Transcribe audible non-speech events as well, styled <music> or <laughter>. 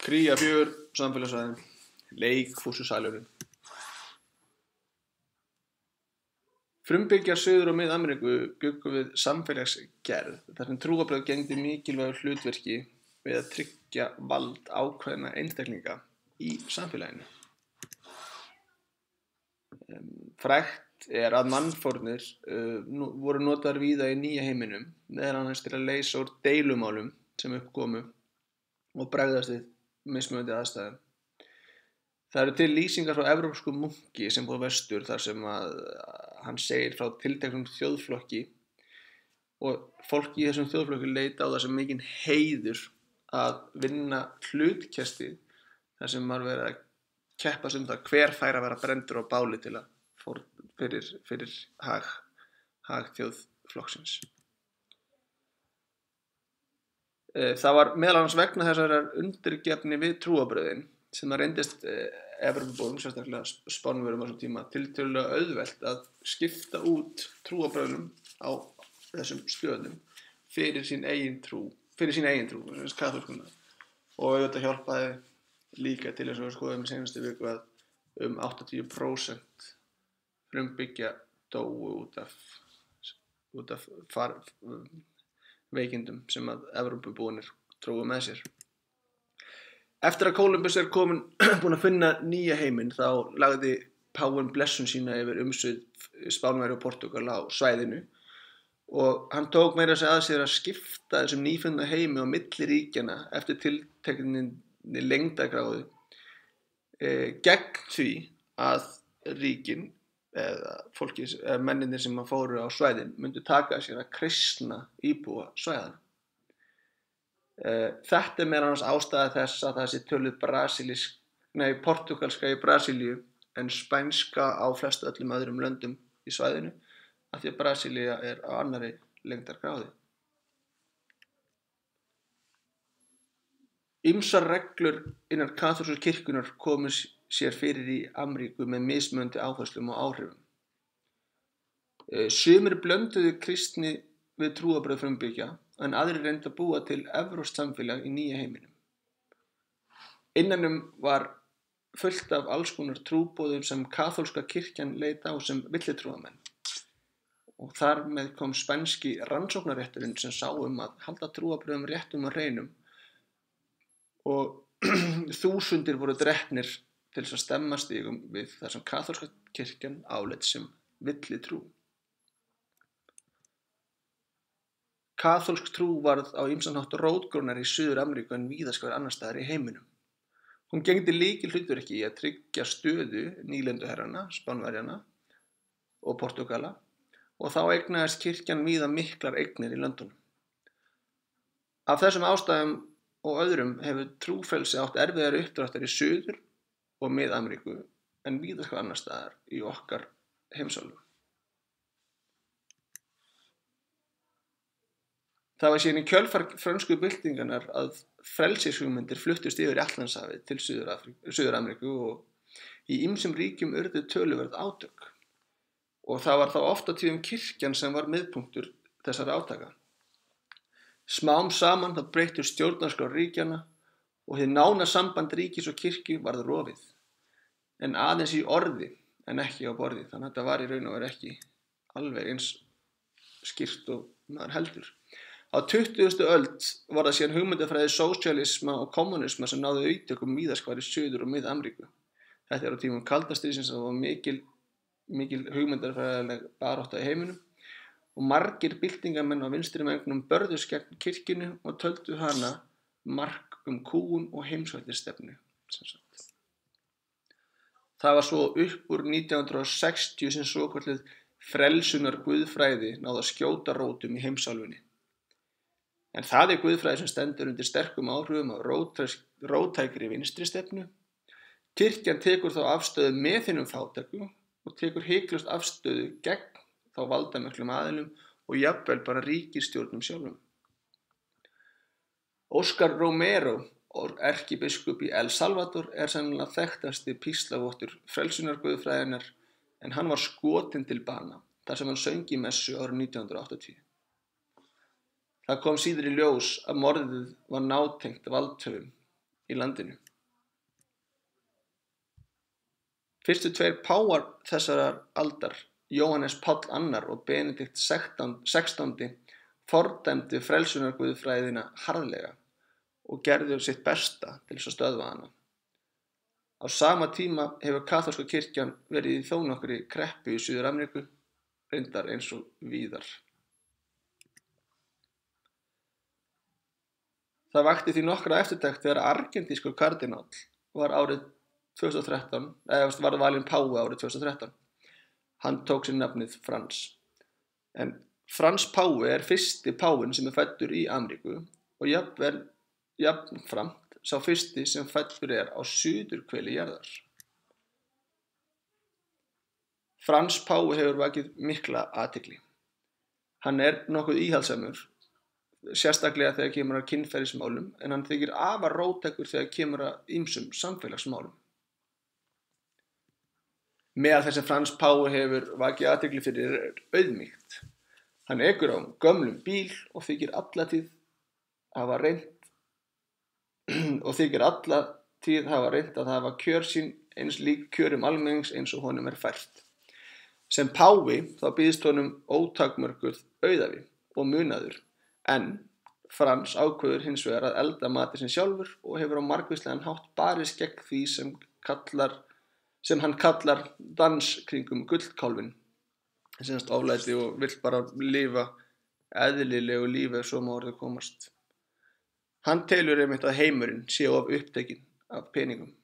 Kría fjögur, samfélagsvæðin, leikfúsusalurinn. Frumbyggjar Suður og Mið-Ameríku byggu við samfélagsgerð þar sem trúabröð gengdi mikilvægur hlutverki við að tryggja vald ákveðna einstaklinga í samfélaginu. Frækt er að mannfórnir uh, voru notaðar víða í nýja heiminum meðan annars til að leysa úr deilumálum sem uppkomu og bregðast við mismöndi aðstæðum. Það eru til lýsingar frá evrópsku munki sem búið vestur þar sem að hann segir frá tilteknum þjóðflokki og fólki í þessum þjóðflokki leita á það sem mikinn heiður að vinna hlutkesti þar sem maður verið að keppa sem það hver fær að vera brendur á báli til að fyrir, fyrir hag, hag þjóðflokksins. Eh, það var meðal annars vegna þessar undirgefni við trúabröðin sem það reyndist Evropabóðum, sérstaklega spánverum á þessum tíma, til tölulega auðvelt að skipta út trúabröðunum á þessum stöðum fyrir sín eigin trú, fyrir sín eigin trú, þess katholskuna. Og auðvitað hjálpaði líka til þess að við skoðum í senastu viku að um 80% frumbyggja dóu út af, út af far, veikindum sem að Evropabúinir tróðu með sér. Eftir að Kolumbus er komin <clears throat> búin að finna nýja heiminn þá lagði Páinn blessun sína yfir umsvið Spánværi og Portugal á svæðinu og hann tók meira segja að sér að skipta þessum nýfunna heimi á milli ríkjana eftir tiltekninni lengdagráðu e, gegn því að ríkin eða fólki, menninir sem fóru á svæðin myndu taka sér að kristna íbúa svæðan. Þetta er meðan hans ástæða þess að það sé töluð brasilísk, nei, portugalska í Brasilíu en spænska á flestu öllum öðrum löndum í svæðinu af því að Brasilíu er á annari lengdar gráði. Ymsar reglur innan katholsku kirkunar komur sér fyrir í Amríku með mismöndi áherslum og áhrifum. Sumir blönduðu kristni við trúabröð frumbyggja en aðri reyndi að búa til evróst samfélag í nýja heiminum. Innanum var fullt af alls konar trúbóðum sem katholska kirkjan leita á sem villitrúamenn og þar með kom spænski rannsóknarétturinn sem sá um að halda trúabröðum réttum og reynum og <clears throat> þúsundir voru drefnir til þess að stemma stígum við þar sem katholska kirkjan áleitt sem villitrú. Katholsk trú varð á ýmsanhátt rótgrónar í Suður Ameríku en víðaskvæður annar staðar í heiminum. Hún gengdi líki hlutverki í að tryggja stöðu nýlenduherrana, spánverjana og Portugala og þá eignaðist kirkjan víða miklar eignir í löndunum. Af þessum ástæðum og öðrum hefur trúfelsi átt erfiðar uppdráttar í Suður og Mið-Ameríku en víðaskvæður annar staðar í okkar heimsálfu. Það var síðan í kjölfar frönsku byltinganar að frelsishugmyndir fluttust yfir í Allandshafi til Suður-Ameríku og í ymsum ríkjum urðu töluverð átök og það var þá ofta tíðum kirkjan sem var miðpunktur þessari átaka. Smám saman það breyttur stjórnarskár ríkjana og því nána samband ríkis og kirkju varð rofið en aðeins í orði en ekki á borði þannig að þetta var í raun og verið ekki alveg eins skýrt og maður heldur. Á 20. öld var það síðan hugmyndafræði sósjálisma og kommunisma sem náðu auðtökum víðaskvar í Suður og Mið-Ameríku. Þetta er á tímum kaldastriðsins að það var mikil, mikil hugmyndafræðileg baróta í heiminum og margir byltingamenn á vinstri megnum börðust gegn kirkinu og töldu hana mark um kúun og heimsvættirstefnu. Það var svo upp úr 1960 sem svo kvöldið frelsunar guðfræði náða skjóta rótum í heimsálfunni. En það er guðfræði sem stendur undir sterkum áhrifum á rótækri vinstri stefnu. Kirkjan tekur þá afstöðu með þinnum fátaku og tekur heiklust afstöðu gegn þá valdameklum aðilum og jafnvel bara ríkistjórnum sjálfum. Óskar Romero, erkibiskup í El Salvador, er sannlega þekktasti píslavottur frelsunarguðfræðinar en hann var skotin til bana þar sem hann söngi messu árið 1980. Það kom síður í ljós að morðið var nátengt valdhöfum í landinu. Fyrstu tveir páar þessarar aldar, Jóhannes Páll annar og Benedikt XVI, fordæmdi frelsunarguðfræðina harðlega og gerðu sitt besta til þess að stöðva hana. Á sama tíma hefur katholska kirkjan verið í þó nokkri kreppu í Suður Ameríku, reyndar eins og víðar. Það vakti því nokkra eftirtækt þegar argentískur kardinál var árið 2013, eða var valin Pái árið 2013. Hann tók sér nafnið Frans. En Frans Pái er fyrsti páin sem er fættur í Ameríku og jafnvel jafnframt sá fyrsti sem fættur er á suður kveli jarðar. Frans Pái hefur vakið mikla aðtikli. Hann er nokkuð íhalsamur, sérstaklega þegar kemur að kynferðismálum, en hann þykir afar rótækur þegar kemur að ýmsum samfélagsmálum. Meðal þess að Frans Pái hefur vakið aðtikli fyrir er auðmíkt. Hann ekur á gömlum bíl og þykir allatíð hafa reynd <clears throat> og þykir allatíð hafa reynd að hafa kjör sín eins lík kjörum almennings eins og honum er fært. Sem Pái þá býðist honum ótakmörguð auðafi og munaður en Frans ákveður hins vegar að elda mati sin sjálfur og hefur á margvíslegan hátt barist gegn því sem kallar sem hann kallar dans kringum gullkálfin semst álæti og vill bara lifa eðlilegu lífi má orðið komast hann telur einmitt að heimurinn sé of upptekinn af peningum